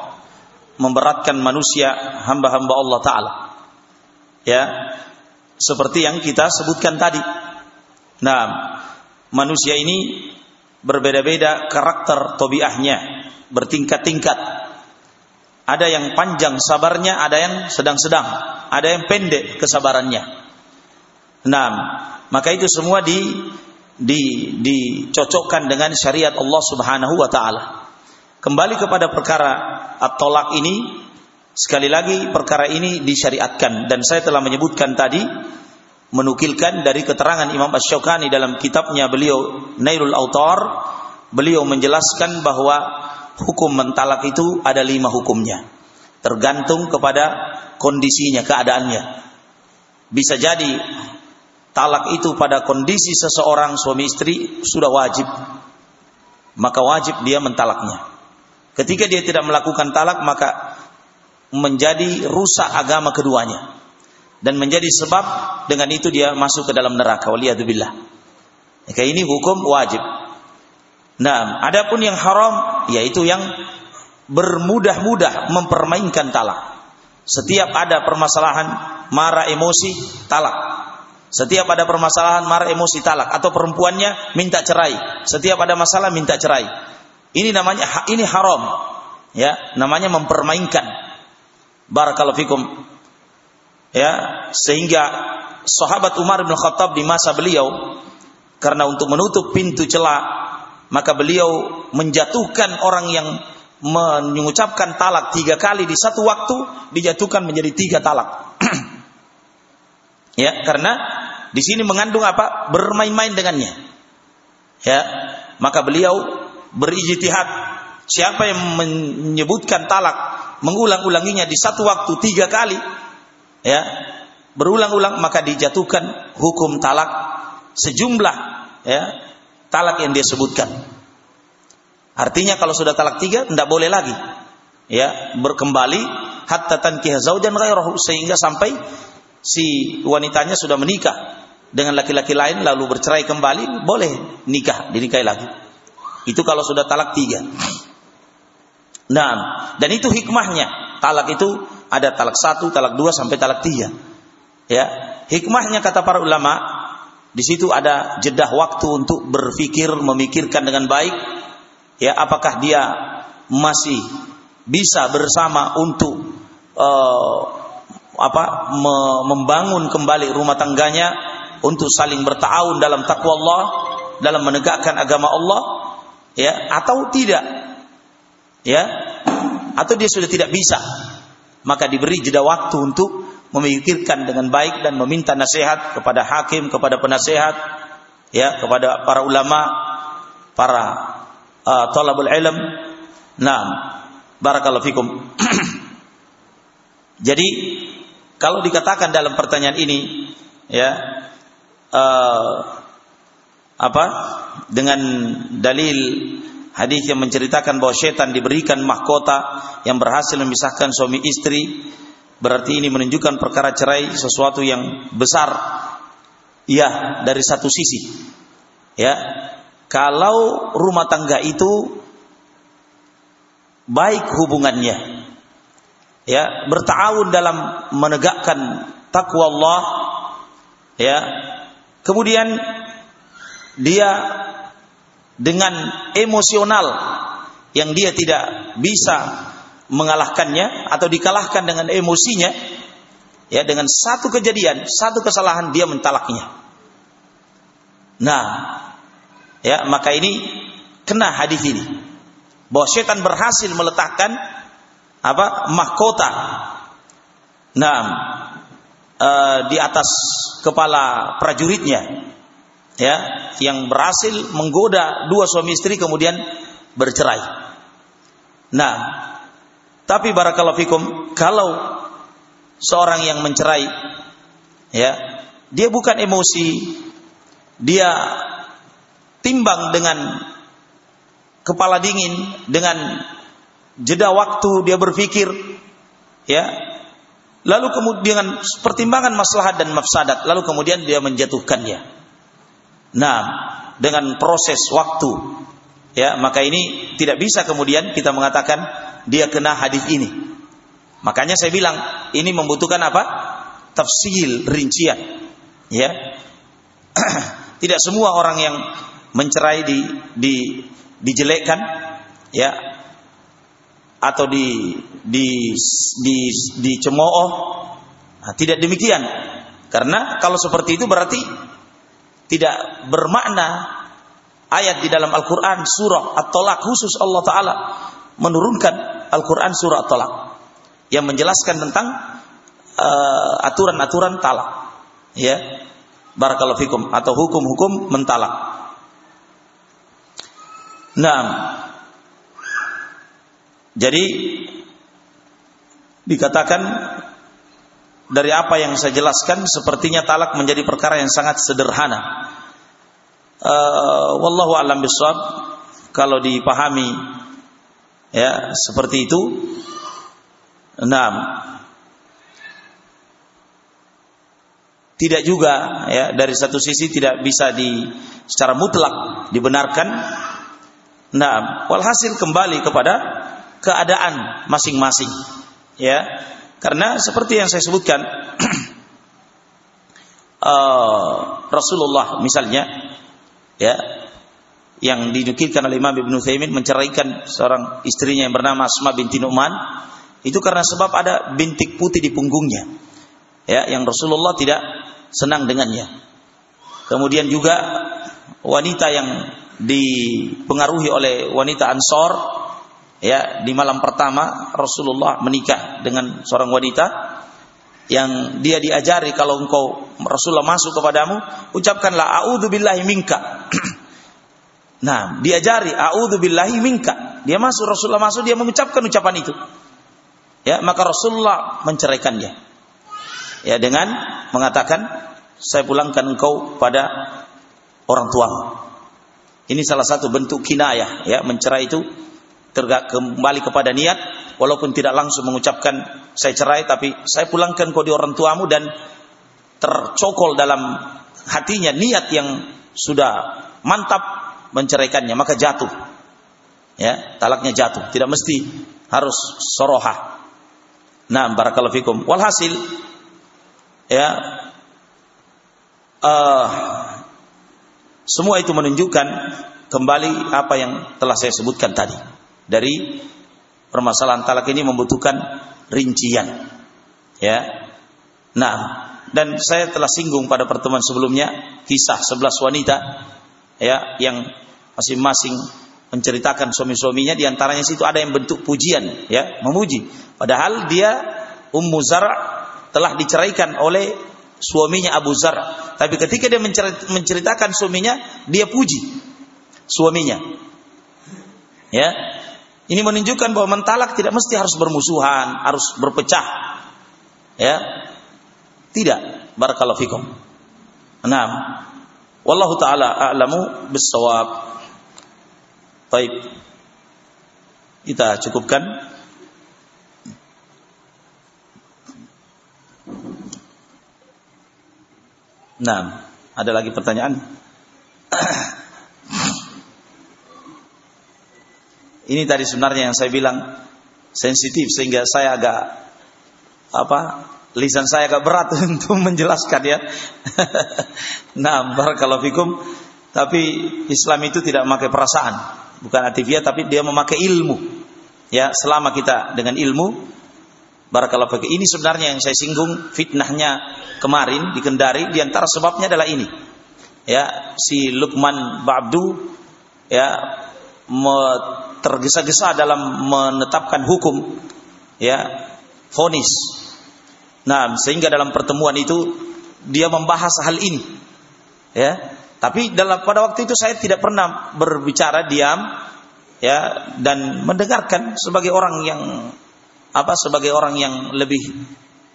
memberatkan manusia hamba-hamba Allah taala. Ya, seperti yang kita sebutkan tadi. Nah, manusia ini berbeda-beda karakter tobiahnya, bertingkat-tingkat. Ada yang panjang sabarnya, ada yang sedang-sedang, ada yang pendek kesabarannya. Nah, maka itu semua di di dicocokkan dengan syariat Allah Subhanahu wa taala. Kembali kepada perkara at-tolak ini, sekali lagi perkara ini disyariatkan dan saya telah menyebutkan tadi menukilkan dari keterangan Imam Ash-Shawqani dalam kitabnya beliau Nailul Autar beliau menjelaskan bahwa hukum mentalak itu ada lima hukumnya. Tergantung kepada kondisinya keadaannya. Bisa jadi talak itu pada kondisi seseorang suami istri sudah wajib. Maka wajib dia mentalaknya. Ketika dia tidak melakukan talak maka menjadi rusak agama keduanya. Dan menjadi sebab dengan itu dia masuk ke dalam neraka. Waliyadzubillah. Maka ini hukum wajib. Nah, adapun yang haram yaitu yang bermudah-mudah mempermainkan talak. Setiap ada permasalahan marah emosi talak. Setiap ada permasalahan marah emosi talak atau perempuannya minta cerai. Setiap ada masalah minta cerai. Ini namanya ini haram. Ya, namanya mempermainkan. Barakallahu fikum ya sehingga sahabat Umar bin Khattab di masa beliau karena untuk menutup pintu celah maka beliau menjatuhkan orang yang mengucapkan talak tiga kali di satu waktu dijatuhkan menjadi tiga talak. Ya karena di sini mengandung apa? Bermain-main dengannya. Ya maka beliau berijtihad. Siapa yang menyebutkan talak mengulang-ulanginya di satu waktu tiga kali ya berulang-ulang maka dijatuhkan hukum talak sejumlah ya talak yang dia sebutkan. Artinya kalau sudah talak tiga tidak boleh lagi ya berkembali hatta tankih zaujan ghairahu sehingga sampai si wanitanya sudah menikah dengan laki-laki lain lalu bercerai kembali boleh nikah dinikahi lagi. Itu kalau sudah talak tiga. Nah, dan itu hikmahnya. Talak itu ada talak satu, talak dua sampai talak tiga. Ya, hikmahnya kata para ulama, di situ ada jedah waktu untuk berpikir, memikirkan dengan baik. Ya, apakah dia masih bisa bersama untuk uh, apa me membangun kembali rumah tangganya untuk saling bertaun dalam takwa Allah, dalam menegakkan agama Allah, ya atau tidak, ya atau dia sudah tidak bisa, maka diberi jeda waktu untuk memikirkan dengan baik dan meminta nasihat kepada hakim, kepada penasehat, ya, kepada para ulama, para uh, talabul ilm. Nah, barakallahu fikum. Jadi kalau dikatakan dalam pertanyaan ini, ya, uh, apa dengan dalil hadis yang menceritakan bahwa setan diberikan mahkota yang berhasil memisahkan suami istri Berarti ini menunjukkan perkara cerai sesuatu yang besar. Ya, dari satu sisi. Ya. Kalau rumah tangga itu baik hubungannya. Ya, bertahun dalam menegakkan takwa Allah. Ya. Kemudian dia dengan emosional yang dia tidak bisa mengalahkannya atau dikalahkan dengan emosinya ya dengan satu kejadian, satu kesalahan dia mentalaknya. Nah, ya maka ini kena hadis ini bahwa setan berhasil meletakkan apa mahkota nah e, di atas kepala prajuritnya ya yang berhasil menggoda dua suami istri kemudian bercerai. Nah, tapi barakallahu fikum, kalau seorang yang mencerai ya, dia bukan emosi, dia timbang dengan kepala dingin, dengan jeda waktu dia berpikir ya. Lalu kemudian pertimbangan maslahat dan mafsadat, lalu kemudian dia menjatuhkannya. Nah, dengan proses waktu ya, maka ini tidak bisa kemudian kita mengatakan dia kena hadis ini. Makanya saya bilang ini membutuhkan apa? Tafsil, rincian. Ya. Tidak semua orang yang mencerai di di dijelekkan ya atau di di di dicemooh. Nah, tidak demikian. Karena kalau seperti itu berarti tidak bermakna ayat di dalam Al-Qur'an surah At-Talaq khusus Allah taala menurunkan Al-Quran surah Talak yang menjelaskan tentang uh, aturan-aturan talak, ya, barakallahu fikum. Atau hukum-hukum mentalak. Nah, jadi dikatakan dari apa yang saya jelaskan sepertinya talak menjadi perkara yang sangat sederhana. Uh, wallahu alam bisawab kalau dipahami ya seperti itu. Enam tidak juga ya dari satu sisi tidak bisa di secara mutlak dibenarkan. Nah walhasil kembali kepada keadaan masing-masing ya. Karena seperti yang saya sebutkan uh, Rasulullah misalnya ya yang dinukilkan oleh Imam Ibn Thaymin menceraikan seorang istrinya yang bernama Asma binti Nu'man itu karena sebab ada bintik putih di punggungnya ya yang Rasulullah tidak senang dengannya. Kemudian juga wanita yang dipengaruhi oleh wanita Ansor ya di malam pertama Rasulullah menikah dengan seorang wanita yang dia diajari kalau engkau Rasulullah masuk kepadamu ucapkanlah a'udzubillahi minka Nah, diajari a'udzubillahi minka. Dia masuk Rasulullah masuk dia mengucapkan ucapan itu. Ya, maka Rasulullah menceraikannya. Ya, dengan mengatakan saya pulangkan engkau pada orang tuamu. Ini salah satu bentuk kinayah ya, mencerai itu tergak kembali kepada niat walaupun tidak langsung mengucapkan saya cerai tapi saya pulangkan kau di orang tuamu dan tercokol dalam hatinya niat yang sudah mantap menceraikannya maka jatuh. Ya talaknya jatuh. Tidak mesti harus soroha nah barakallahu fikum. Walhasil ya uh, semua itu menunjukkan kembali apa yang telah saya sebutkan tadi. Dari permasalahan talak ini membutuhkan rincian. Ya. Nah dan saya telah singgung pada pertemuan sebelumnya kisah sebelas wanita ya yang masing-masing menceritakan suami-suaminya di antaranya situ ada yang bentuk pujian ya memuji. Padahal dia Ummu Zar telah diceraikan oleh suaminya Abu Zar. Tapi ketika dia menceritakan suaminya dia puji suaminya. Ya ini menunjukkan bahwa mentalak tidak mesti harus bermusuhan harus berpecah. Ya tidak. Barakallahu fikum. Enam Wallahu taala a'lamu bissawab. Baik. Kita cukupkan. Nah, ada lagi pertanyaan? Ini tadi sebenarnya yang saya bilang sensitif sehingga saya agak apa lisan saya agak berat untuk menjelaskan ya. nah, barakallahu fikum. Tapi Islam itu tidak memakai perasaan, bukan atifiah tapi dia memakai ilmu. Ya, selama kita dengan ilmu barakallahu fikum. Ini sebenarnya yang saya singgung fitnahnya kemarin di Kendari di antara sebabnya adalah ini. Ya, si Lukman Ba'abdu ya tergesa-gesa dalam menetapkan hukum ya fonis Nah, sehingga dalam pertemuan itu dia membahas hal ini. Ya. Tapi dalam pada waktu itu saya tidak pernah berbicara diam ya dan mendengarkan sebagai orang yang apa sebagai orang yang lebih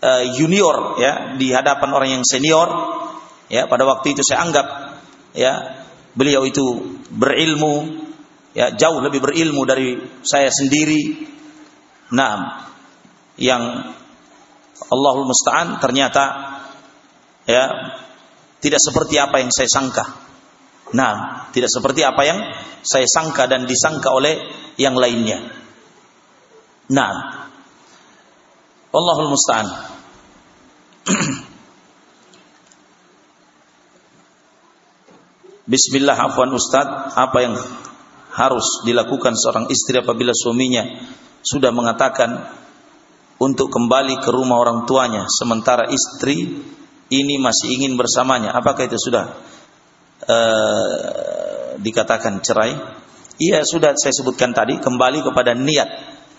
uh, junior ya di hadapan orang yang senior ya pada waktu itu saya anggap ya beliau itu berilmu ya jauh lebih berilmu dari saya sendiri nah yang Allahul musta'an ternyata ya tidak seperti apa yang saya sangka. Nah, tidak seperti apa yang saya sangka dan disangka oleh yang lainnya. Nah, Allahul musta'an. Bismillah afwan Ustaz, apa yang harus dilakukan seorang istri apabila suaminya sudah mengatakan untuk kembali ke rumah orang tuanya sementara istri ini masih ingin bersamanya. Apakah itu sudah uh, dikatakan cerai? Iya sudah saya sebutkan tadi kembali kepada niat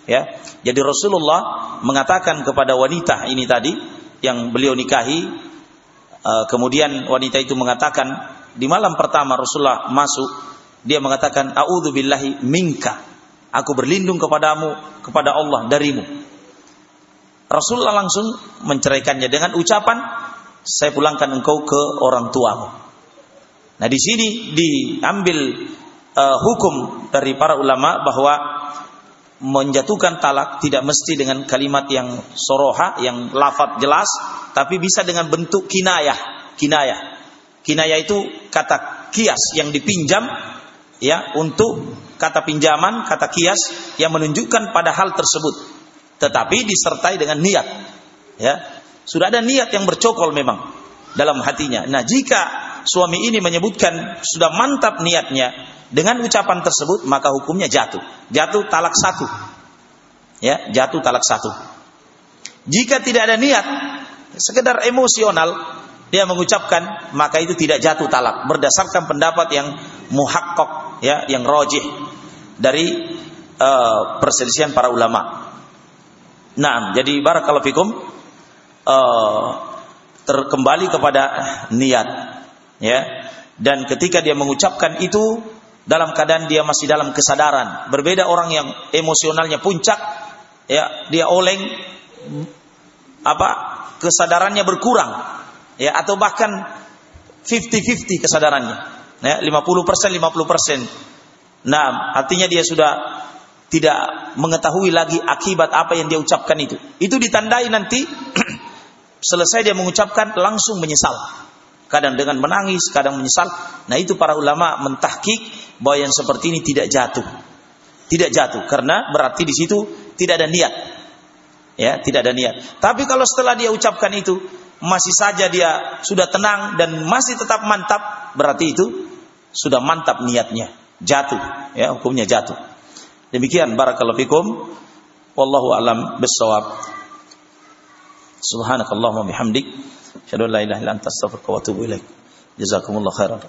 ya. Jadi Rasulullah mengatakan kepada wanita ini tadi yang beliau nikahi uh, kemudian wanita itu mengatakan di malam pertama Rasulullah masuk dia mengatakan billahi minka. Aku berlindung kepadamu kepada Allah darimu Rasulullah langsung menceraikannya dengan ucapan saya pulangkan engkau ke orang tuamu. Nah di sini diambil uh, hukum dari para ulama bahwa menjatuhkan talak tidak mesti dengan kalimat yang soroha, yang lafat jelas, tapi bisa dengan bentuk kinayah. Kinayah, kinayah itu kata kias yang dipinjam ya untuk kata pinjaman, kata kias yang menunjukkan pada hal tersebut tetapi disertai dengan niat. Ya, sudah ada niat yang bercokol memang dalam hatinya. Nah, jika suami ini menyebutkan sudah mantap niatnya dengan ucapan tersebut, maka hukumnya jatuh. Jatuh talak satu. Ya, jatuh talak satu. Jika tidak ada niat, sekedar emosional dia mengucapkan, maka itu tidak jatuh talak berdasarkan pendapat yang muhakkok ya, yang rojih dari uh, perselisihan para ulama. Nah, jadi barakallahu fikum uh, terkembali kepada niat ya. Dan ketika dia mengucapkan itu dalam keadaan dia masih dalam kesadaran. Berbeda orang yang emosionalnya puncak, ya dia oleng, apa kesadarannya berkurang, ya atau bahkan 50-50 kesadarannya, ya 50% 50%. Nah, artinya dia sudah tidak mengetahui lagi akibat apa yang dia ucapkan itu. Itu ditandai nanti selesai dia mengucapkan langsung menyesal kadang dengan menangis, kadang menyesal. Nah, itu para ulama mentahkik bahwa yang seperti ini tidak jatuh. Tidak jatuh karena berarti di situ tidak ada niat. Ya, tidak ada niat. Tapi kalau setelah dia ucapkan itu masih saja dia sudah tenang dan masih tetap mantap, berarti itu sudah mantap niatnya. Jatuh, ya, hukumnya jatuh. Demikian barakallahu fikum. Wallahu alam bissawab. Subhanakallahumma bihamdik Asyhadu an la ilaha illa anta astaghfiruka wa atubu ilaik. Jazakumullah khairan.